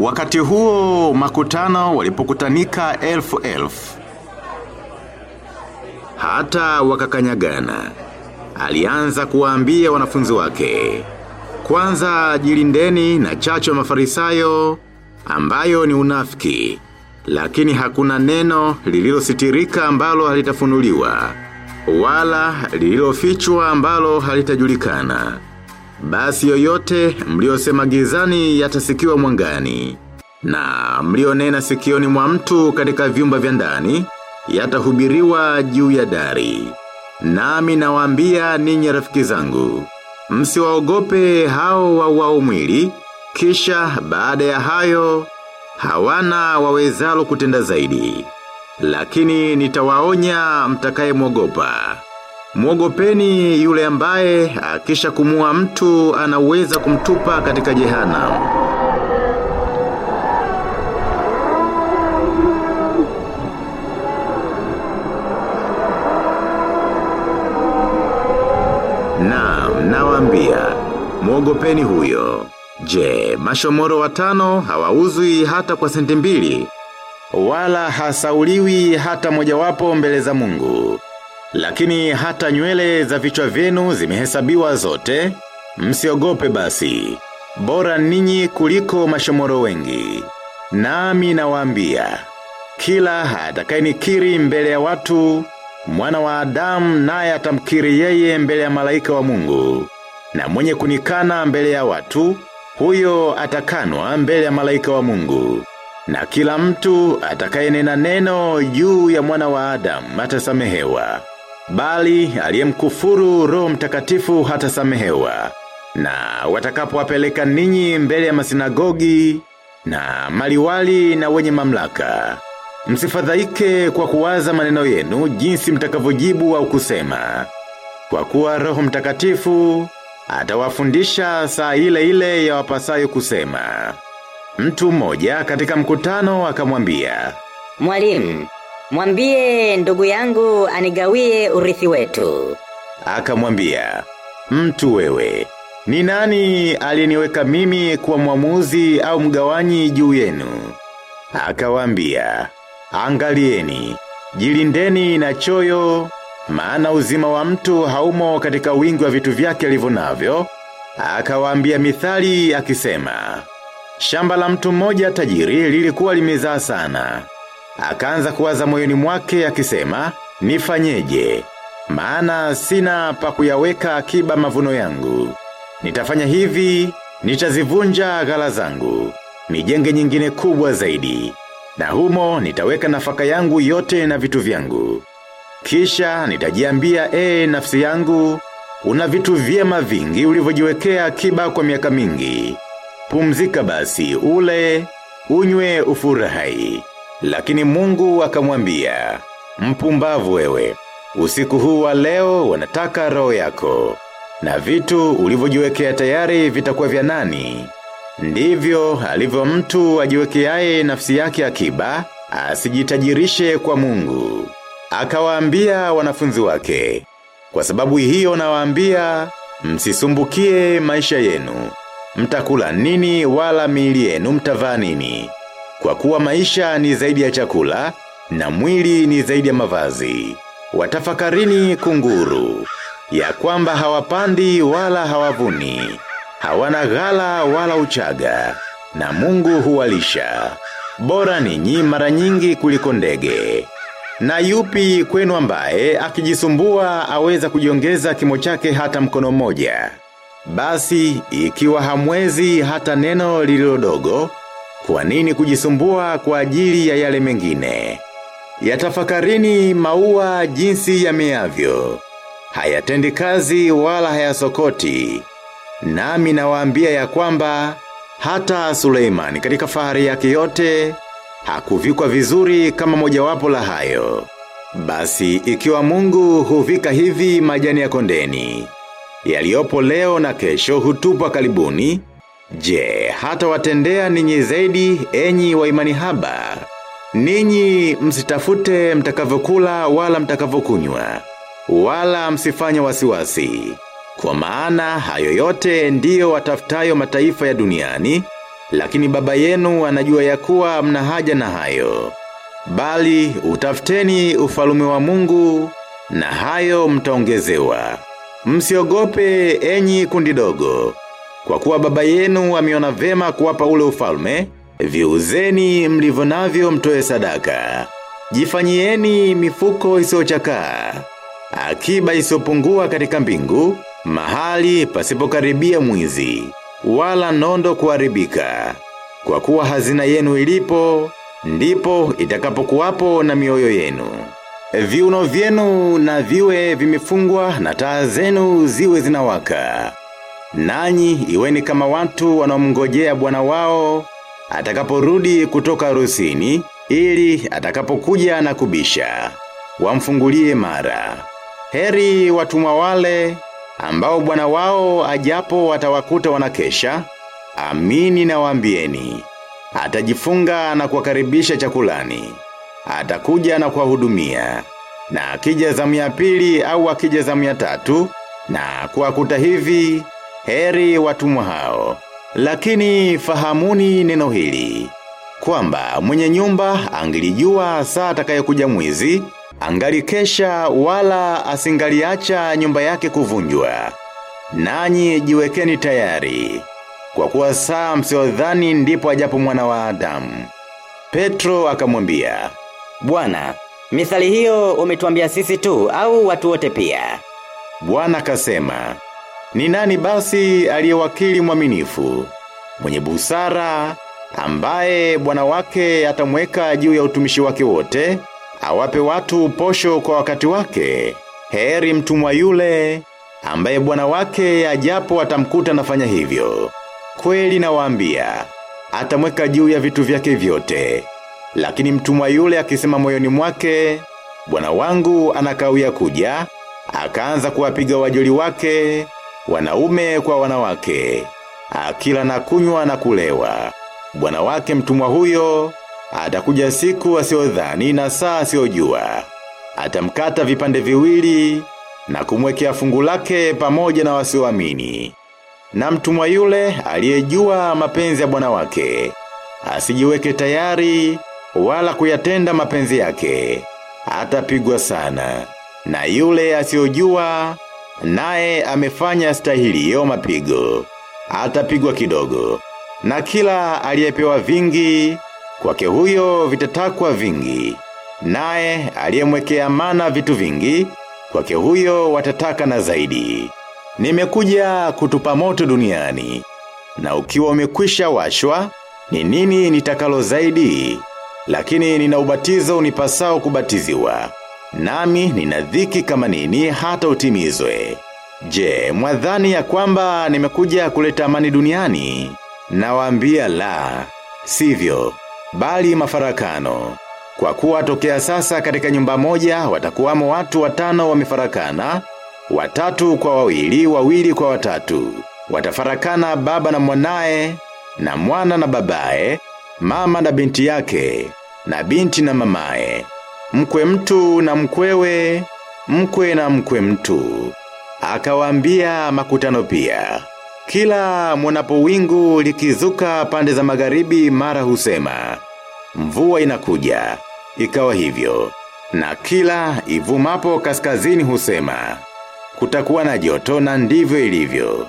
Wakati huo makutano walipokutanika elfu elfu. Hata wakakanyagana. Alianza kuwaambia wanafunzi wake. Kwanza jilindeni na chacho mafarisayo ambayo ni unafiki. Lakini hakuna neno lililositirika ambalo halitafunuliwa. Wala lililofichwa ambalo halitajulikana. Basi yoyote mliosema gizani yatasikiwa mwangani. Na mlionena sikioni mwa mtu katika vyumba vya ndani yatahubiriwa juu ya dari. Nami nawaambia ninyi rafiki zangu. Msiwaogope hao wa wao mwili, kisha baada ya hayo, hawana wawezalo kutenda zaidi. Lakini nitawaonya mtakaye mwogopa. Mwogopeni yule ambaye akisha kumua mtu anaweza kumtupa katika jehanamu. Na, nawaambia, mwogopeni huyo. Je, mashomoro watano hawauzwi hata kwa senti mbili, wala hasauliwi hata mojawapo mbele za mungu. Lakini hata nywele za vichwa vyenu zimehesabiwa zote, msiogope basi. Bora ninyi kuliko mashomoro wengi. Nami nawaambia, kila atakayenikiri mbele ya watu, mwana wa Adamu naye atamkiri yeye mbele ya malaika wa Mungu. Na mwenye kunikana mbele ya watu, huyo atakanwa mbele ya malaika wa Mungu. Na kila mtu atakayenena neno juu ya mwana wa Adamu atasamehewa. Bali aliyemkufuru roho mtakatifu hatasamehewa. Na watakapowapeleka ninyi mbele ya masinagogi na maliwali na wenye mamlaka. Msifadhaike kwa kuwaza maneno yenu jinsi mtakavyojibu au kusema. Kwa kuwa roho mtakatifu, atawafundisha saa ile ile ya wapasayo kusema. Mtu mmoja katika mkutano akamwambia, Mwalimu, mwambie ndugu yangu anigawie urithi wetu. akamwambia, mtu wewe, ni nani aliniweka mimi kuwa mwamuzi au mgawanyi juu yenu? Akawaambia, angalieni, jilindeni na choyo, maana uzima wa mtu haumo katika wingi wa vitu vyake alivyo navyo. Akawaambia mithali akisema, shamba la mtu mmoja tajiri lilikuwa limezaa sana. Akaanza kuwaza moyoni mwake akisema, nifanyeje? Maana sina pa kuyaweka akiba mavuno yangu. Nitafanya hivi, nitazivunja ghala zangu. Nijenge nyingine kubwa zaidi. Na humo nitaweka nafaka yangu yote na vitu vyangu. Kisha nitajiambia ee nafsi yangu, una vitu vyema vingi ulivyojiwekea akiba kwa miaka mingi. Pumzika basi ule, unywe ufurahi. Lakini mungu akamwambia, mpumbavu wewe, usiku huu wa leo wanataka roho yako. Na vitu ulivyojiwekea tayari vitakuwa vya nani? Ndivyo alivyo mtu ajiwekeaye nafsi yake akiba, asijitajirishe kwa mungu. Akawaambia wanafunzi wake, kwa sababu hiyo nawaambia, msisumbukie maisha yenu. Mtakula nini wala miili yenu mtavaa nini? Kwa kuwa maisha ni zaidi ya chakula, na mwili ni zaidi ya mavazi. Watafakarini kunguru, ya kwamba hawapandi wala hawavuni, hawana ghala wala uchaga, na mungu huwalisha. Bora ninyi mara nyingi kuliko ndege. Na yupi kwenu ambaye akijisumbua aweza kujiongeza kimo chake hata mkono mmoja. Basi, ikiwa hamwezi hata neno lililodogo, kwa nini kujisumbua kwa ajili ya yale mengine? Yatafakarini maua jinsi yameavyo. Hayatendi kazi wala hayasokoti. Nami nawaambia ya kwamba, hata Suleiman katika fahari yake yote, hakuvikwa vizuri kama mojawapo la hayo. Basi ikiwa mungu huvika hivi majani ya kondeni, yaliopo leo na kesho hutupwa karibuni, je, hata watendea ninyi zaidi enyi wa imani haba. Ninyi msitafute mtakavyokula wala mtakavyokunywa, wala msifanye wasiwasi. Kwa maana hayo yote ndiyo watafutayo mataifa ya duniani, Lakini baba yenu anajua ya kuwa mna haja na hayo. Bali utafuteni ufalume wa mungu na hayo mtaongezewa. Msiogope enyi kundi dogo. Kwa kuwa baba yenu ameona vema kuwapa ule ufalme, viuzeni mlivyo navyo mtoe sadaka. Jifanyieni mifuko isiyochakaa akiba isiyopungua katika mbingu, mahali pasipokaribia mwizi, wala nondo kuharibika. Kwa kuwa hazina yenu ilipo, ndipo itakapokuwapo na mioyo yenu. Viuno vyenu na viwe vimefungwa na taa zenu ziwe zinawaka. Nanyi iweni kama watu wanaomngojea bwana wao, atakaporudi kutoka rusini ili atakapokuja na kubisha. Wamfungulie mara. Heri watumwa wale, ambao bwana wao ajapo watawakuta wanakesha, amini na waambieni. Atajifunga na kuwakaribisha chakulani. Atakuja na kuwahudumia. Na akija zamu ya pili au akija zamu ya tatu, na kuwakuta hivi, heri watumwa hao. Lakini fahamuni neno hili. Kwamba mwenye nyumba angilijua saa atakayokuja mwizi, angalikesha wala asingaliacha nyumba yake kuvunjwa. Nanyi jiwekeni tayari. Kwa kuwa saa msiodhani ndipo ajapo mwana wa Adamu. Petro akamwambia, Bwana, mithali hiyo umetuambia sisi tu au watu wote pia. Bwana kasema, ni nani basi aliyewakili mwaminifu, mwenye busara, ambaye bwana wake atamweka juu ya utumishi wake wote, awape watu posho kwa wakati wake, heri mtumwa yule, ambaye bwana wake ajapo atamkuta nafanya hivyo. Kweli nawaambia, atamweka juu ya vitu vyake vyote. Lakini mtumwa yule akisema moyoni mwake, bwana wangu anakawia kuja, akaanza kuwapiga wajoli wake, wanaume kwa wanawake, akila na kunywa na kulewa. Bwana wake mtumwa huyo, atakuja siku asiyodhani na saa asiyojua. Atamkata vipande viwili na kumwekea fungu lake pamoja na wasioamini. Na mtumwa yule aliyejua mapenzi ya bwana wake, asijiweke tayari wala kuyatenda mapenzi yake, atapigwa sana. Na yule asiyojua naye amefanya stahiliyo mapigo, atapigwa kidogo. Na kila aliyepewa vingi, kwake huyo vitatakwa vingi. Naye aliyemwekea mana vitu vingi, kwake huyo watataka na zaidi. Nimekuja kutupa moto duniani, na ukiwa umekwisha washwa, ni nini nitakalo zaidi? Lakini nina ubatizo unipasao kubatiziwa. Nami ninadhiki kama nini hata utimizwe. Je, mwadhani ya kwamba nimekuja kuleta amani duniani? Nawaambia la, sivyo, bali mafarakano. Kwa kuwa tokea sasa katika nyumba moja watakuwamo watu watano wamefarakana, watatu kwa wawili, wawili kwa watatu. Watafarakana baba na mwanae, na mwana na babae, mama na binti yake, na binti na mamae. Mkwe mtu na mkwewe, mkwe na mkwe mtu. Akawaambia makutano pia. Kila mwanapo wingu likizuka pande za magharibi mara husema. Mvua inakuja. Ikawa hivyo. Na kila ivumapo kaskazini husema. Kutakuwa na joto na ndivyo ilivyo.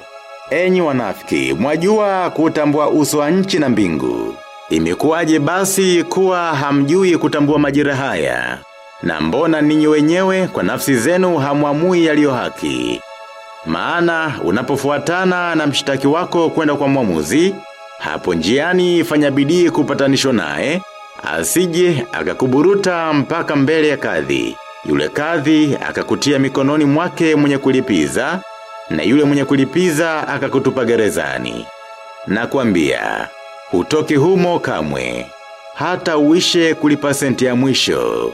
Enyi wanafiki, mwajua kutambua uso wa nchi na mbingu. Imekuwaje basi kuwa hamjui kutambua majira haya? Na mbona ninyi wenyewe kwa nafsi zenu hamwamui yaliyo haki? Maana unapofuatana na mshtaki wako kwenda kwa mwamuzi, hapo njiani fanya bidii kupatanisho naye, asije akakuburuta mpaka mbele ya kadhi. Yule kadhi akakutia mikononi mwake mwenye kulipiza, na yule mwenye kulipiza akakutupa gerezani. Na kuambia, utoke humo kamwe, hata uishe kulipa senti ya mwisho.